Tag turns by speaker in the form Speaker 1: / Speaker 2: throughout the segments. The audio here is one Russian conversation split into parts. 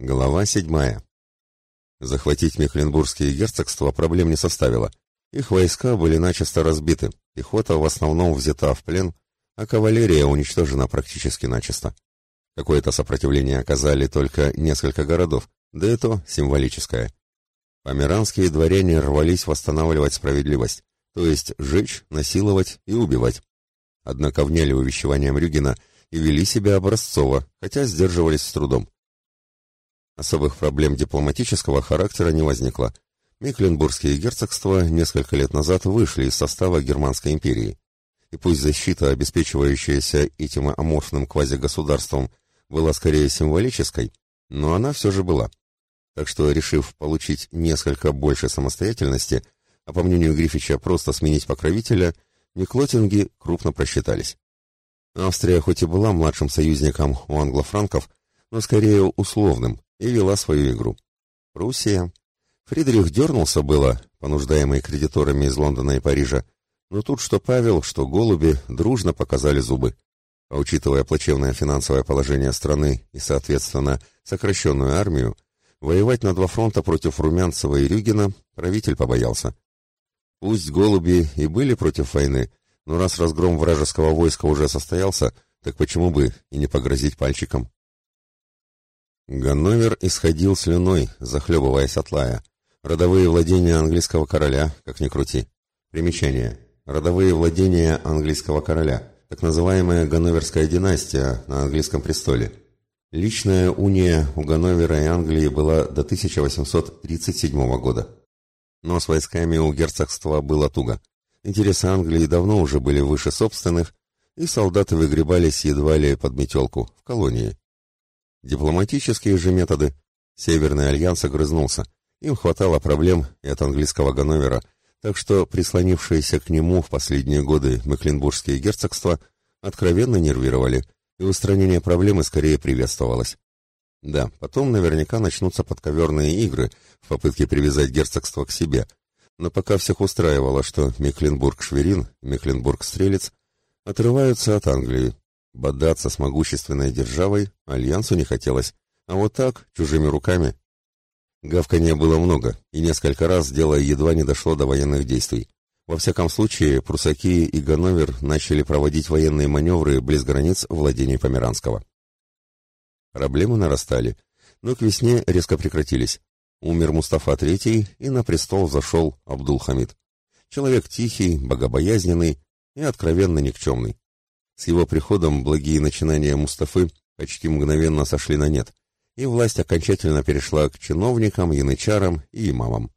Speaker 1: Глава седьмая. Захватить Мекленбургские герцогства проблем не составило. Их войска были начисто разбиты, пехота в основном взята в плен, а кавалерия уничтожена практически начисто. Какое-то сопротивление оказали только несколько городов, да и то символическое. Померанские дворяне рвались восстанавливать справедливость, то есть жечь, насиловать и убивать. Однако вняли увещеванием Рюгина и вели себя образцово, хотя сдерживались с трудом. Особых проблем дипломатического характера не возникло. Мекленбургские герцогства несколько лет назад вышли из состава Германской империи. И пусть защита, обеспечивающаяся этим аморфным квазигосударством, была скорее символической, но она все же была. Так что, решив получить несколько больше самостоятельности, а по мнению Грифича просто сменить покровителя, Миклотинги крупно просчитались. Австрия хоть и была младшим союзником у англофранков, но скорее условным, и вела свою игру. Пруссия. Фридрих дернулся было, понуждаемый кредиторами из Лондона и Парижа, но тут что Павел, что голуби дружно показали зубы. А учитывая плачевное финансовое положение страны и, соответственно, сокращенную армию, воевать на два фронта против Румянцева и Рюгина правитель побоялся. Пусть голуби и были против войны, но раз разгром вражеского войска уже состоялся, так почему бы и не погрозить пальчиком? Ганновер исходил слюной, захлебываясь от лая. Родовые владения английского короля, как ни крути. Примечание. Родовые владения английского короля. Так называемая Ганноверская династия на английском престоле. Личная уния у Ганновера и Англии была до 1837 года. Но с войсками у герцогства было туго. Интересы Англии давно уже были выше собственных, и солдаты выгребались едва ли под метелку, в колонии. Дипломатические же методы. Северный альянс огрызнулся. Им хватало проблем и от английского Ганновера, так что прислонившиеся к нему в последние годы Мекленбургские герцогства откровенно нервировали, и устранение проблемы скорее приветствовалось. Да, потом наверняка начнутся подковерные игры в попытке привязать герцогство к себе, но пока всех устраивало, что Мекленбург-Шверин, Мекленбург-Стрелец отрываются от Англии, Бодаться с могущественной державой альянсу не хотелось, а вот так, чужими руками. Гавканья было много, и несколько раз дело едва не дошло до военных действий. Во всяком случае, прусаки и Ганновер начали проводить военные маневры близ границ владений Померанского. Проблемы нарастали, но к весне резко прекратились. Умер Мустафа III, и на престол зашел Абдул-Хамид. Человек тихий, богобоязненный и откровенно никчемный. С его приходом благие начинания Мустафы почти мгновенно сошли на нет, и власть окончательно перешла к чиновникам, янычарам и имамам.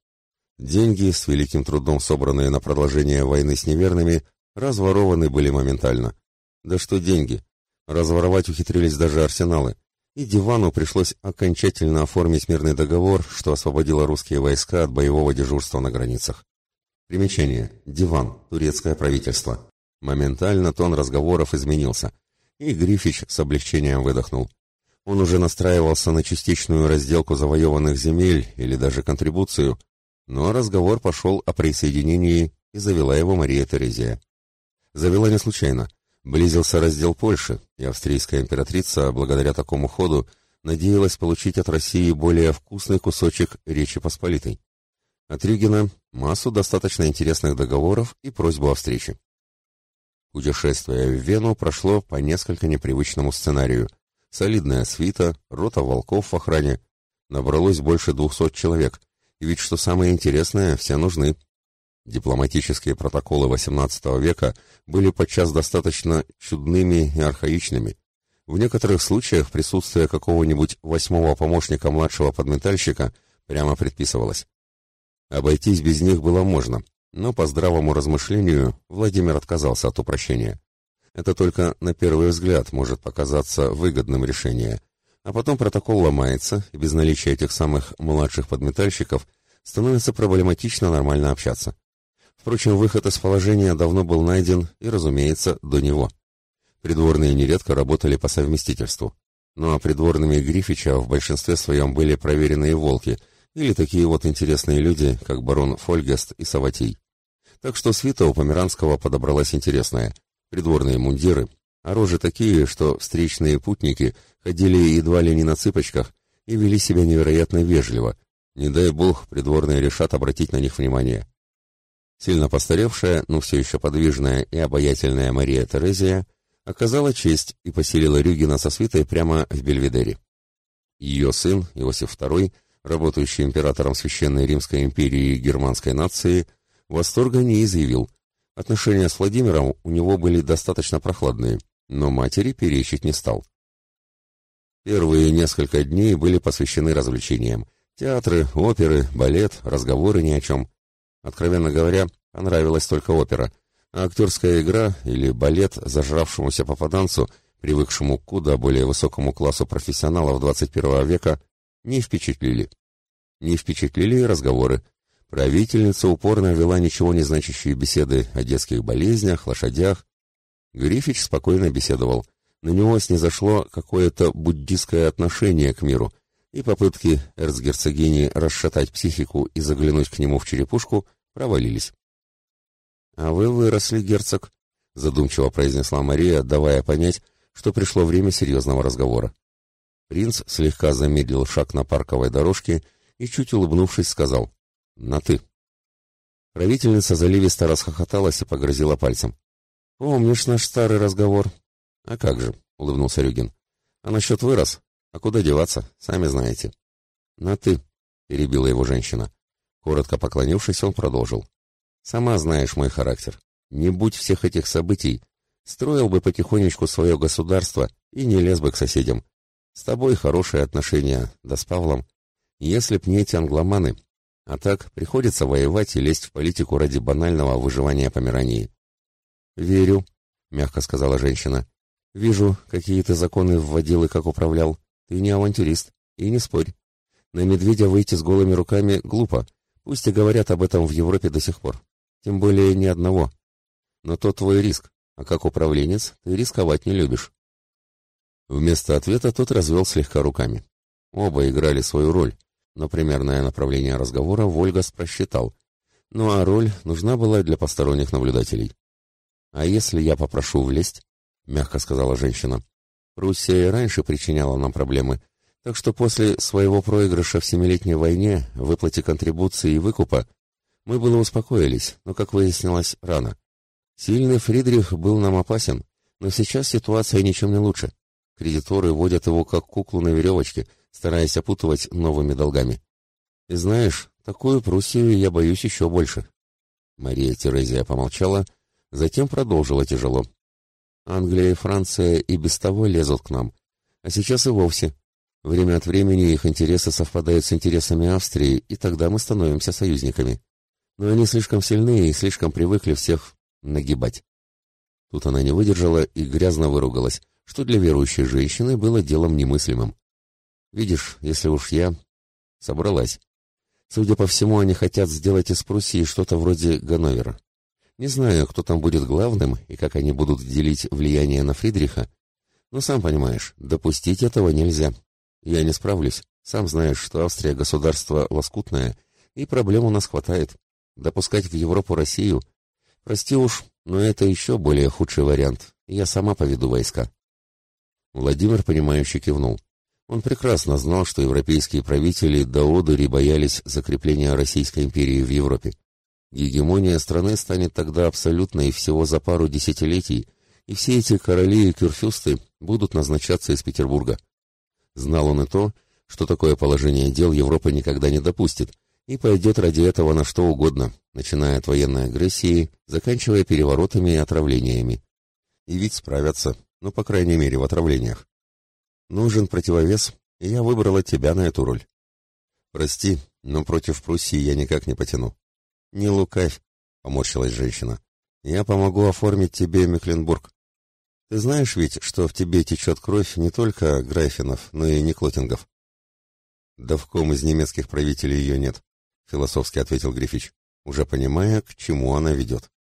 Speaker 1: Деньги, с великим трудом собранные на продолжение войны с неверными, разворованы были моментально. Да что деньги? Разворовать ухитрились даже арсеналы, и Дивану пришлось окончательно оформить мирный договор, что освободило русские войска от боевого дежурства на границах. Примечание. Диван. Турецкое правительство. Моментально тон разговоров изменился, и Грифич с облегчением выдохнул. Он уже настраивался на частичную разделку завоеванных земель или даже контрибуцию, но разговор пошел о присоединении, и завела его Мария Терезия. Завела не случайно. Близился раздел Польши, и австрийская императрица, благодаря такому ходу, надеялась получить от России более вкусный кусочек Речи Посполитой. От Рюгена массу достаточно интересных договоров и просьбу о встрече. Путешествие в Вену прошло по несколько непривычному сценарию. Солидная свита, рота волков в охране. Набралось больше двухсот человек. И ведь, что самое интересное, все нужны. Дипломатические протоколы XVIII века были подчас достаточно чудными и архаичными. В некоторых случаях присутствие какого-нибудь восьмого помощника младшего подметальщика прямо предписывалось. Обойтись без них было можно, но по здравому размышлению Владимир отказался от упрощения. Это только на первый взгляд может показаться выгодным решением, а потом протокол ломается, и без наличия этих самых младших подметальщиков становится проблематично нормально общаться. Впрочем, выход из положения давно был найден и, разумеется, до него. Придворные нередко работали по совместительству. Ну а придворными Грифича в большинстве своем были проверенные волки или такие вот интересные люди, как барон Фольгест и Саватий. Так что свита у Померанского подобралась интересная. Придворные мундиры, а рожи такие, что встречные путники ходили едва ли не на цыпочках и вели себя невероятно вежливо. Не дай бог, придворные решат обратить на них внимание. Сильно постаревшая, но все еще подвижная и обаятельная Мария Терезия оказала честь и поселила Рюгина со свитой прямо в Бельведере. Ее сын, Иосиф II, работающий императором Священной Римской империи и германской нации, восторга не изъявил. Отношения с Владимиром у него были достаточно прохладные, но матери перечить не стал. Первые несколько дней были посвящены развлечениям. Театры, оперы, балет, разговоры ни о чем. Откровенно говоря, понравилась только опера, а актерская игра или балет зажравшемуся попаданцу, привыкшему к куда более высокому классу профессионалов 21 века, не впечатлили. Не впечатлили и разговоры. Правительница упорно вела ничего не значащие беседы о детских болезнях, лошадях. Грифич спокойно беседовал. На него снизошло какое-то буддистское отношение к миру – и попытки эрцгерцогини расшатать психику и заглянуть к нему в черепушку провалились. «А вы выросли, герцог», — задумчиво произнесла Мария, давая понять, что пришло время серьезного разговора. Принц слегка замедлил шаг на парковой дорожке и, чуть улыбнувшись, сказал «На ты». Правительница заливисто расхохоталась и погрозила пальцем. «Помнишь наш старый разговор?» «А как же», — улыбнулся Рюгин. «А насчет вырос? А куда деваться, сами знаете. На ты, перебила его женщина. Коротко поклонившись, он продолжил. Сама знаешь мой характер. Не будь всех этих событий, строил бы потихонечку свое государство и не лез бы к соседям. С тобой хорошие отношения, да с Павлом. Если б не эти англоманы. А так приходится воевать и лезть в политику ради банального выживания Померании. «Верю», — мягко сказала женщина. «Вижу, какие ты законы вводил и как управлял. Ты не авантюрист, и не спорь. На медведя выйти с голыми руками глупо, пусть и говорят об этом в Европе до сих пор. Тем более ни одного. Но то твой риск, а как управленец ты рисковать не любишь. Вместо ответа тот развел слегка руками. Оба играли свою роль, но примерное направление разговора Вольгас просчитал. Ну а роль нужна была для посторонних наблюдателей. «А если я попрошу влезть?» — мягко сказала женщина. Руссия и раньше причиняла нам проблемы, так что после своего проигрыша в Семилетней войне, выплате контрибуции и выкупа, мы было успокоились, но, как выяснилось, рано. Сильный Фридрих был нам опасен, но сейчас ситуация ничем не лучше. Кредиторы водят его как куклу на веревочке, стараясь опутывать новыми долгами. И знаешь, такую Пруссию я боюсь еще больше. Мария Терезия помолчала, затем продолжила тяжело. Англия и Франция и без того лезут к нам. А сейчас и вовсе. Время от времени их интересы совпадают с интересами Австрии, и тогда мы становимся союзниками. Но они слишком сильны и слишком привыкли всех нагибать. Тут она не выдержала и грязно выругалась, что для верующей женщины было делом немыслимым. Видишь, если уж я... Собралась. Судя по всему, они хотят сделать из Пруссии что-то вроде Ганновера. Не знаю, кто там будет главным и как они будут делить влияние на Фридриха, но сам понимаешь, допустить этого нельзя. Я не справлюсь. Сам знаешь, что Австрия государство лоскутное, и проблем у нас хватает. Допускать в Европу Россию? Прости уж, но это еще более худший вариант. Я сама поведу войска. Владимир, понимающе кивнул. Он прекрасно знал, что европейские правители до одури боялись закрепления Российской империи в Европе. Гегемония страны станет тогда абсолютной всего за пару десятилетий, и все эти короли и кюрфюсты будут назначаться из Петербурга. Знал он и то, что такое положение дел Европа никогда не допустит, и пойдет ради этого на что угодно, начиная от военной агрессии, заканчивая переворотами и отравлениями. И ведь справятся, ну, по крайней мере, в отравлениях. Нужен противовес, и я выбрала тебя на эту роль. Прости, но против Пруссии я никак не потяну. «Не лукавь», — поморщилась женщина. «Я помогу оформить тебе Мекленбург. Ты знаешь ведь, что в тебе течет кровь не только Грайфинов, но и Никлотингов?» «Да в ком из немецких правителей ее нет», — философски ответил Грифич, уже понимая, к чему она ведет.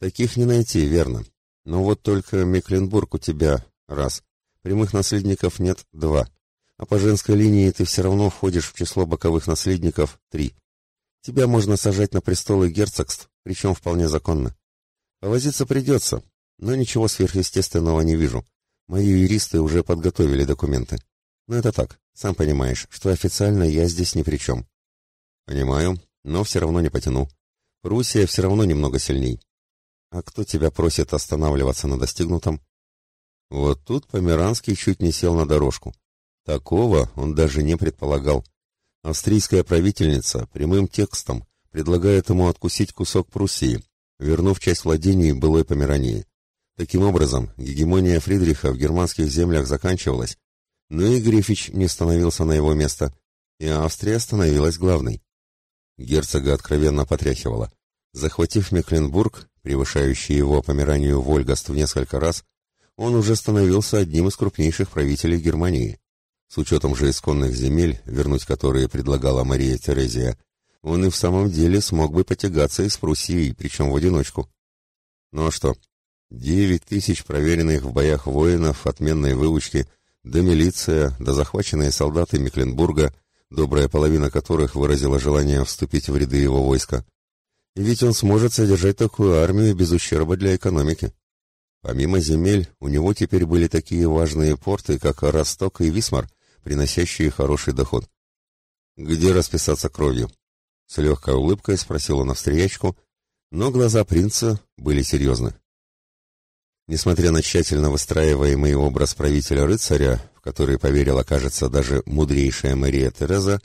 Speaker 1: «Таких не найти, верно. Но вот только Мекленбург у тебя — раз, прямых наследников нет — два, а по женской линии ты все равно входишь в число боковых наследников — три. Тебя можно сажать на престолы герцогств, причем вполне законно. Повозиться придется, но ничего сверхъестественного не вижу. Мои юристы уже подготовили документы. Но это так, Сам понимаешь, что официально я здесь ни при чем. Понимаю, но все равно не потяну. Пруссия все равно немного сильней. А кто тебя просит останавливаться на достигнутом? Вот тут Померанский чуть не сел на дорожку. Такого он даже не предполагал. Австрийская правительница прямым текстом предлагает ему откусить кусок Пруссии, вернув часть владений былой Померании. Таким образом, гегемония Фридриха в германских землях заканчивалась, но и Грифич не становился на его место, и Австрия становилась главной. Герцога откровенно потряхивало. Захватив Мекленбург, превышающий его Померанию Вольгаст в несколько раз, он уже становился одним из крупнейших правителей Германии. С учетом же исконных земель, вернуть которые предлагала Мария Терезия, он и в самом деле смог бы потягаться и с Пруссией, причем в одиночку. Ну а что? Девять тысяч проверенных в боях воинов отменной выучки, да милиция, да захваченные солдаты Мекленбурга, добрая половина которых выразила желание вступить в ряды его войска. И ведь он сможет содержать такую армию без ущерба для экономики. Помимо земель, у него теперь были такие важные порты, как Росток и Висмар, приносящие хороший доход. Где расписаться кровью? С легкой улыбкой спросил он австриячку, но глаза принца были серьезны. Несмотря на тщательно выстраиваемый образ правителя-рыцаря, в который поверила, кажется, даже мудрейшая Мария Тереза,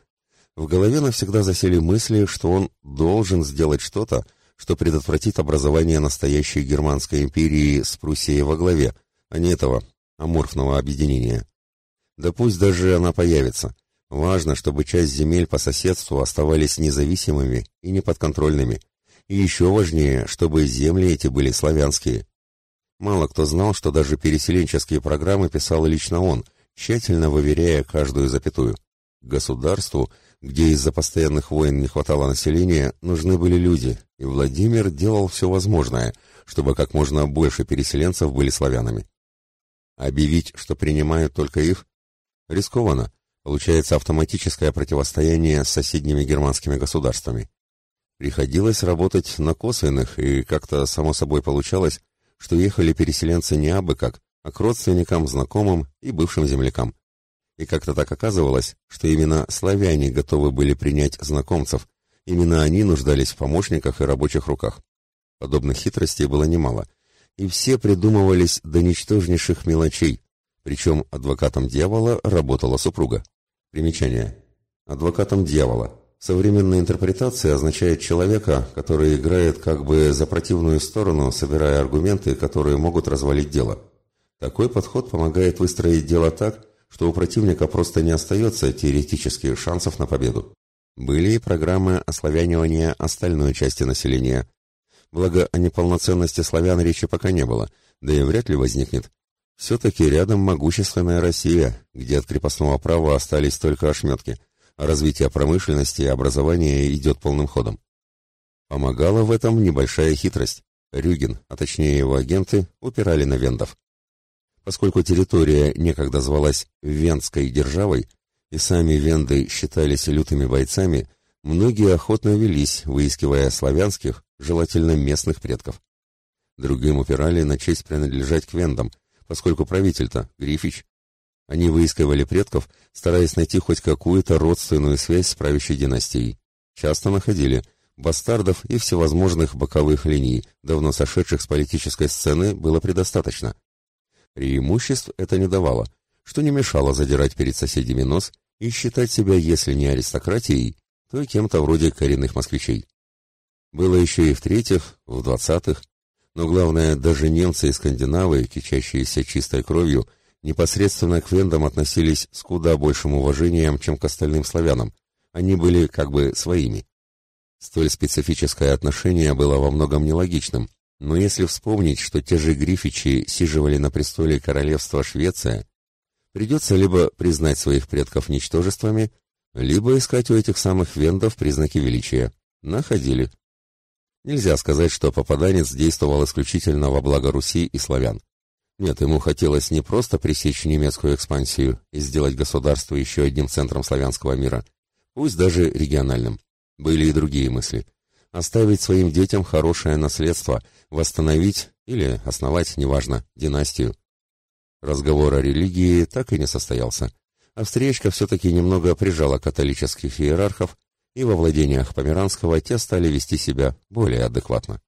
Speaker 1: в голове навсегда засели мысли, что он должен сделать что-то, что предотвратит образование настоящей германской империи с Пруссией во главе, а не этого аморфного объединения. Да пусть даже она появится, Важно, чтобы часть земель по соседству оставались независимыми и неподконтрольными. И еще важнее, чтобы земли эти были славянские. Мало кто знал, что даже переселенческие программы писал лично он, тщательно выверяя каждую запятую. Государству, где из-за постоянных войн не хватало населения, нужны были люди, и Владимир делал все возможное, чтобы как можно больше переселенцев были славянами. Объявить, что принимают только их, рискованно, Получается автоматическое противостояние с соседними германскими государствами. Приходилось работать на косвенных, и как-то само собой получалось, что ехали переселенцы не абы как, а к родственникам, знакомым и бывшим землякам. И как-то так оказывалось, что именно славяне готовы были принять знакомцев, именно они нуждались в помощниках и рабочих руках. Подобных хитростей было немало, и все придумывались до ничтожнейших мелочей, причем адвокатом дьявола работала супруга. Примечание. Адвокатом дьявола. Современная интерпретация означает человека, который играет как бы за противную сторону, собирая аргументы, которые могут развалить дело. Такой подход помогает выстроить дело так, что у противника просто не остается теоретически шансов на победу. Были и программы ославянивания остальной части населения. Благо, о неполноценности славян речи пока не было, да и вряд ли возникнет, все-таки рядом могущественная Россия, где от крепостного права остались только ошметки, а развитие промышленности и образования идет полным ходом. Помогала в этом небольшая хитрость. Рюгин, а точнее его агенты, упирали на вендов. Поскольку территория некогда звалась Венской державой, и сами венды считались лютыми бойцами, многие охотно велись, выискивая славянских, желательно местных предков. Другим упирали на честь принадлежать к вендам – поскольку правитель-то Грифич. Они выискивали предков, стараясь найти хоть какую-то родственную связь с правящей династией. Часто находили бастардов и всевозможных боковых линий, давно сошедших с политической сцены, было предостаточно. Преимуществ это не давало, что не мешало задирать перед соседями нос и считать себя, если не аристократией, то кем-то вроде коренных москвичей. Было еще и в-третьих, в двадцатых, но главное, даже немцы и скандинавы, кичащиеся чистой кровью, непосредственно к вендам относились с куда большим уважением, чем к остальным славянам. Они были как бы своими. Столь специфическое отношение было во многом нелогичным, но если вспомнить, что те же Грифичи сиживали на престоле королевства Швеция, придется либо признать своих предков ничтожествами, либо искать у этих самых вендов признаки величия. Находили. Нельзя сказать, что попаданец действовал исключительно во благо Руси и славян. Нет, ему хотелось не просто пресечь немецкую экспансию и сделать государство еще одним центром славянского мира, пусть даже региональным. Были и другие мысли. Оставить своим детям хорошее наследство, восстановить или основать, неважно, династию. Разговор о религии так и не состоялся. австриечка все-таки немного прижала католических иерархов, и во владениях Померанского те стали вести себя более адекватно.